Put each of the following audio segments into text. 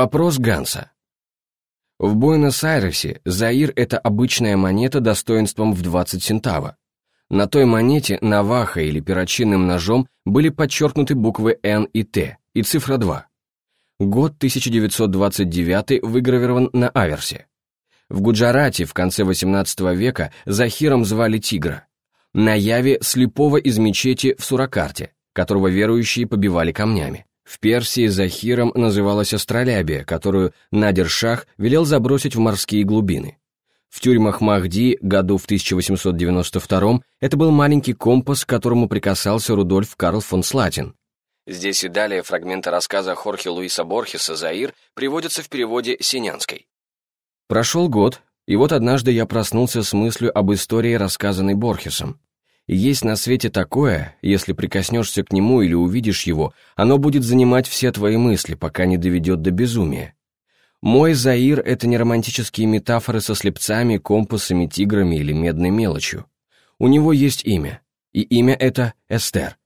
Вопрос Ганса. В Буэнос-Айресе Заир – это обычная монета достоинством в 20 центава. На той монете наваха или перочинным ножом были подчеркнуты буквы «Н» и «Т» и цифра 2. Год 1929 выгравирован на аверсе. В Гуджарате в конце XVIII века Захиром звали Тигра. На Яве слепого из мечети в Суракарте, которого верующие побивали камнями. В Персии Захиром называлась астролябия, которую Надир-Шах велел забросить в морские глубины. В тюрьмах Махди году в 1892 это был маленький компас, к которому прикасался Рудольф Карл фон Слатин. Здесь и далее фрагменты рассказа Хорхе Луиса Борхеса «Заир» приводятся в переводе Синянской. Прошел год, и вот однажды я проснулся с мыслью об истории, рассказанной Борхесом. Есть на свете такое, если прикоснешься к нему или увидишь его, оно будет занимать все твои мысли, пока не доведет до безумия. Мой Заир — это не романтические метафоры со слепцами, компасами, тиграми или медной мелочью. У него есть имя, и имя это Эстер.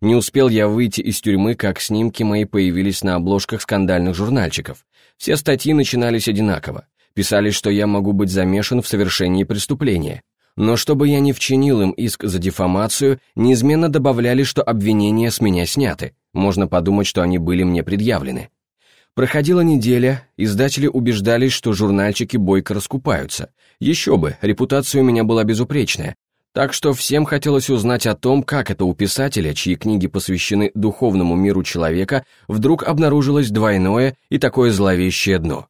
Не успел я выйти из тюрьмы, как снимки мои появились на обложках скандальных журнальчиков. Все статьи начинались одинаково. Писали, что я могу быть замешан в совершении преступления. Но чтобы я не вчинил им иск за дефамацию, неизменно добавляли, что обвинения с меня сняты. Можно подумать, что они были мне предъявлены. Проходила неделя, издатели убеждались, что журнальчики бойко раскупаются. Еще бы, репутация у меня была безупречная. Так что всем хотелось узнать о том, как это у писателя, чьи книги посвящены духовному миру человека, вдруг обнаружилось двойное и такое зловещее дно.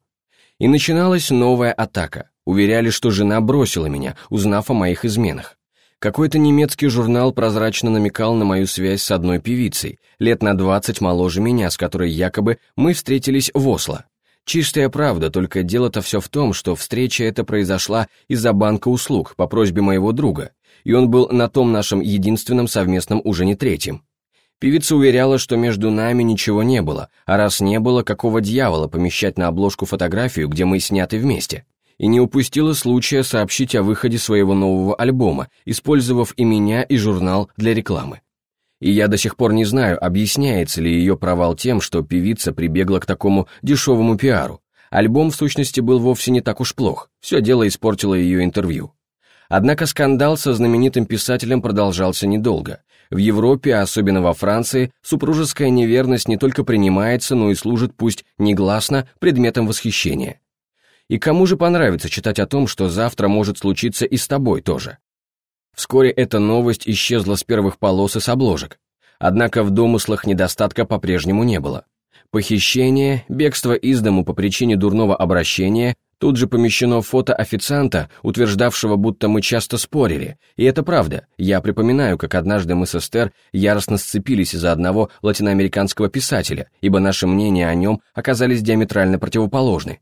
И начиналась новая атака. Уверяли, что жена бросила меня, узнав о моих изменах. Какой-то немецкий журнал прозрачно намекал на мою связь с одной певицей, лет на двадцать моложе меня, с которой якобы мы встретились в Осло. Чистая правда, только дело-то все в том, что встреча эта произошла из-за банка услуг по просьбе моего друга, и он был на том нашем единственном совместном ужине третьем. Певица уверяла, что между нами ничего не было, а раз не было, какого дьявола помещать на обложку фотографию, где мы сняты вместе и не упустила случая сообщить о выходе своего нового альбома, использовав и меня, и журнал для рекламы. И я до сих пор не знаю, объясняется ли ее провал тем, что певица прибегла к такому дешевому пиару. Альбом, в сущности, был вовсе не так уж плох, все дело испортило ее интервью. Однако скандал со знаменитым писателем продолжался недолго. В Европе, а особенно во Франции, супружеская неверность не только принимается, но и служит, пусть негласно, предметом восхищения. И кому же понравится читать о том, что завтра может случиться и с тобой тоже? Вскоре эта новость исчезла с первых полос и с обложек. Однако в домыслах недостатка по-прежнему не было. Похищение, бегство из дому по причине дурного обращения, тут же помещено фото официанта, утверждавшего, будто мы часто спорили. И это правда. Я припоминаю, как однажды мы с Эстер яростно сцепились из-за одного латиноамериканского писателя, ибо наши мнения о нем оказались диаметрально противоположны.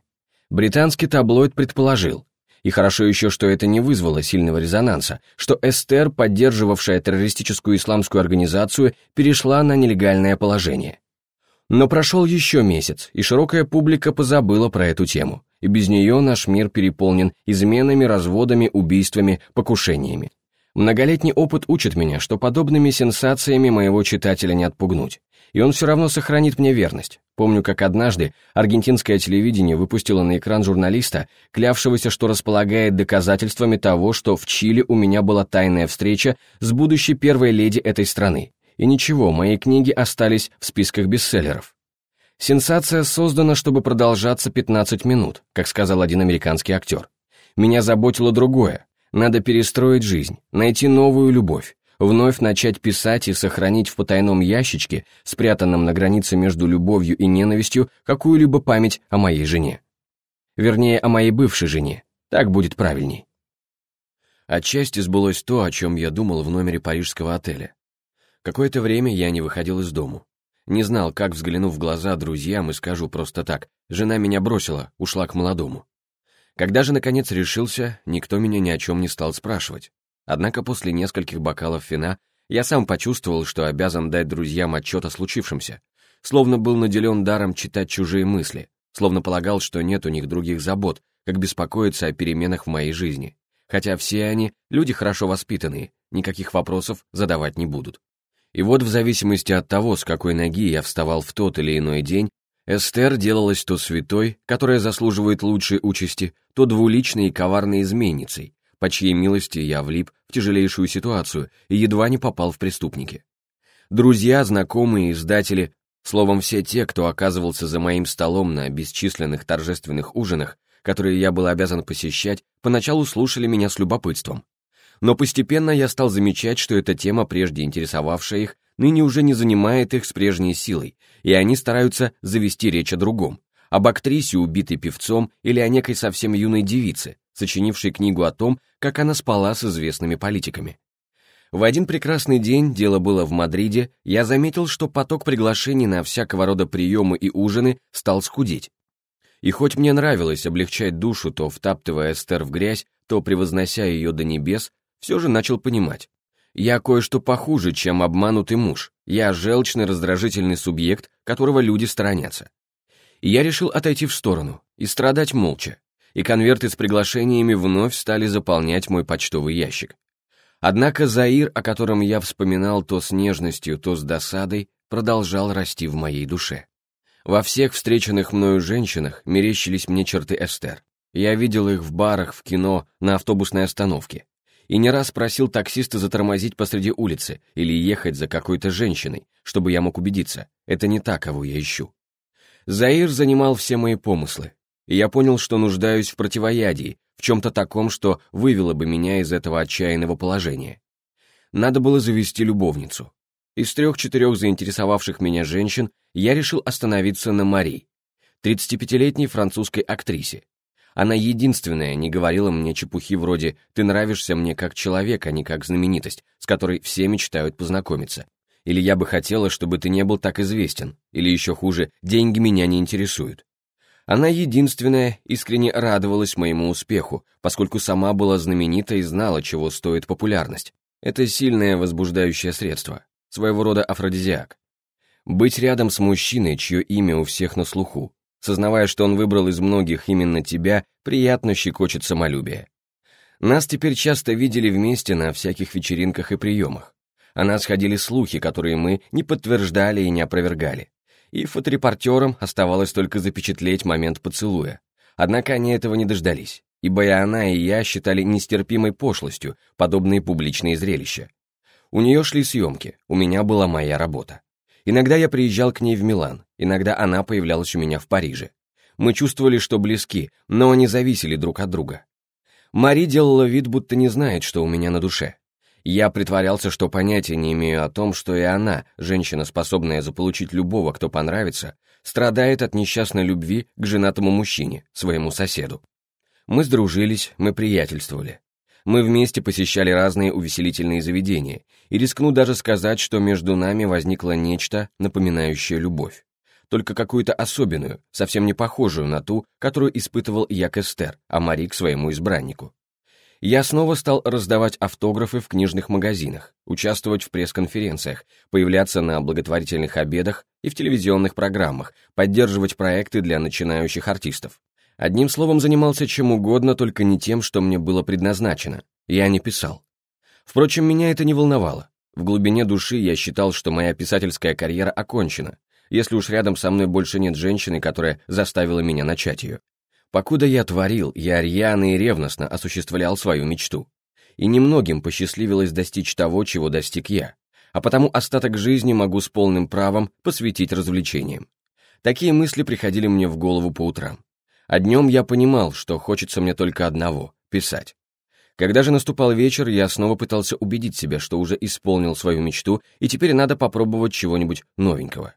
Британский таблоид предположил, и хорошо еще, что это не вызвало сильного резонанса, что Эстер, поддерживавшая террористическую исламскую организацию, перешла на нелегальное положение. Но прошел еще месяц, и широкая публика позабыла про эту тему, и без нее наш мир переполнен изменами, разводами, убийствами, покушениями. Многолетний опыт учит меня, что подобными сенсациями моего читателя не отпугнуть и он все равно сохранит мне верность. Помню, как однажды аргентинское телевидение выпустило на экран журналиста, клявшегося, что располагает доказательствами того, что в Чили у меня была тайная встреча с будущей первой леди этой страны. И ничего, мои книги остались в списках бестселлеров. Сенсация создана, чтобы продолжаться 15 минут, как сказал один американский актер. Меня заботило другое. Надо перестроить жизнь, найти новую любовь, вновь начать писать и сохранить в потайном ящичке, спрятанном на границе между любовью и ненавистью, какую-либо память о моей жене. Вернее, о моей бывшей жене. Так будет правильней. Отчасти сбылось то, о чем я думал в номере парижского отеля. Какое-то время я не выходил из дому. Не знал, как, взглянув в глаза друзьям, и скажу просто так, жена меня бросила, ушла к молодому. Когда же, наконец, решился, никто меня ни о чем не стал спрашивать. Однако после нескольких бокалов вина я сам почувствовал, что обязан дать друзьям отчет о случившемся, словно был наделен даром читать чужие мысли, словно полагал, что нет у них других забот, как беспокоиться о переменах в моей жизни. Хотя все они люди хорошо воспитанные, никаких вопросов задавать не будут. И вот в зависимости от того, с какой ноги я вставал в тот или иной день, Эстер делалась то святой, которая заслуживает лучшей участи, то двуличной и коварной изменницей, по чьей милости я влип в тяжелейшую ситуацию и едва не попал в преступники. Друзья, знакомые, издатели, словом, все те, кто оказывался за моим столом на бесчисленных торжественных ужинах, которые я был обязан посещать, поначалу слушали меня с любопытством. Но постепенно я стал замечать, что эта тема, прежде интересовавшая их, ныне уже не занимает их с прежней силой, и они стараются завести речь о другом, об актрисе, убитой певцом, или о некой совсем юной девице, сочинившей книгу о том, как она спала с известными политиками. В один прекрасный день, дело было в Мадриде, я заметил, что поток приглашений на всякого рода приемы и ужины стал скудеть. И хоть мне нравилось облегчать душу, то втаптывая Эстер в грязь, то превознося ее до небес, все же начал понимать. Я кое-что похуже, чем обманутый муж. Я желчный раздражительный субъект, которого люди сторонятся. И я решил отойти в сторону и страдать молча. И конверты с приглашениями вновь стали заполнять мой почтовый ящик. Однако Заир, о котором я вспоминал то с нежностью, то с досадой, продолжал расти в моей душе. Во всех встреченных мною женщинах мерещились мне черты Эстер. Я видел их в барах, в кино, на автобусной остановке и не раз просил таксиста затормозить посреди улицы или ехать за какой-то женщиной, чтобы я мог убедиться, это не та, кого я ищу. Заир занимал все мои помыслы, и я понял, что нуждаюсь в противоядии, в чем-то таком, что вывело бы меня из этого отчаянного положения. Надо было завести любовницу. Из трех-четырех заинтересовавших меня женщин я решил остановиться на Мари, 35-летней французской актрисе, она единственная не говорила мне чепухи вроде «ты нравишься мне как человек, а не как знаменитость, с которой все мечтают познакомиться». Или «я бы хотела, чтобы ты не был так известен». Или еще хуже «деньги меня не интересуют». Она единственная искренне радовалась моему успеху, поскольку сама была знаменита и знала, чего стоит популярность. Это сильное возбуждающее средство, своего рода афродизиак. Быть рядом с мужчиной, чье имя у всех на слуху, Сознавая, что он выбрал из многих именно тебя, приятно щекочет самолюбие. Нас теперь часто видели вместе на всяких вечеринках и приемах. О нас ходили слухи, которые мы не подтверждали и не опровергали. И фоторепортерам оставалось только запечатлеть момент поцелуя. Однако они этого не дождались, ибо и она, и я считали нестерпимой пошлостью подобные публичные зрелища. У нее шли съемки, у меня была моя работа. Иногда я приезжал к ней в Милан, иногда она появлялась у меня в Париже. Мы чувствовали, что близки, но они зависели друг от друга. Мари делала вид, будто не знает, что у меня на душе. Я притворялся, что понятия не имею о том, что и она, женщина, способная заполучить любого, кто понравится, страдает от несчастной любви к женатому мужчине, своему соседу. Мы сдружились, мы приятельствовали. Мы вместе посещали разные увеселительные заведения, и рискну даже сказать, что между нами возникло нечто, напоминающее любовь. Только какую-то особенную, совсем не похожую на ту, которую испытывал я к Эстер, а Мари к своему избраннику. Я снова стал раздавать автографы в книжных магазинах, участвовать в пресс-конференциях, появляться на благотворительных обедах и в телевизионных программах, поддерживать проекты для начинающих артистов. Одним словом, занимался чем угодно, только не тем, что мне было предназначено. Я не писал. Впрочем, меня это не волновало. В глубине души я считал, что моя писательская карьера окончена, если уж рядом со мной больше нет женщины, которая заставила меня начать ее. Покуда я творил, я рьяно и ревностно осуществлял свою мечту. И немногим посчастливилось достичь того, чего достиг я, а потому остаток жизни могу с полным правом посвятить развлечениям. Такие мысли приходили мне в голову по утрам. А днем я понимал, что хочется мне только одного — писать. Когда же наступал вечер, я снова пытался убедить себя, что уже исполнил свою мечту, и теперь надо попробовать чего-нибудь новенького.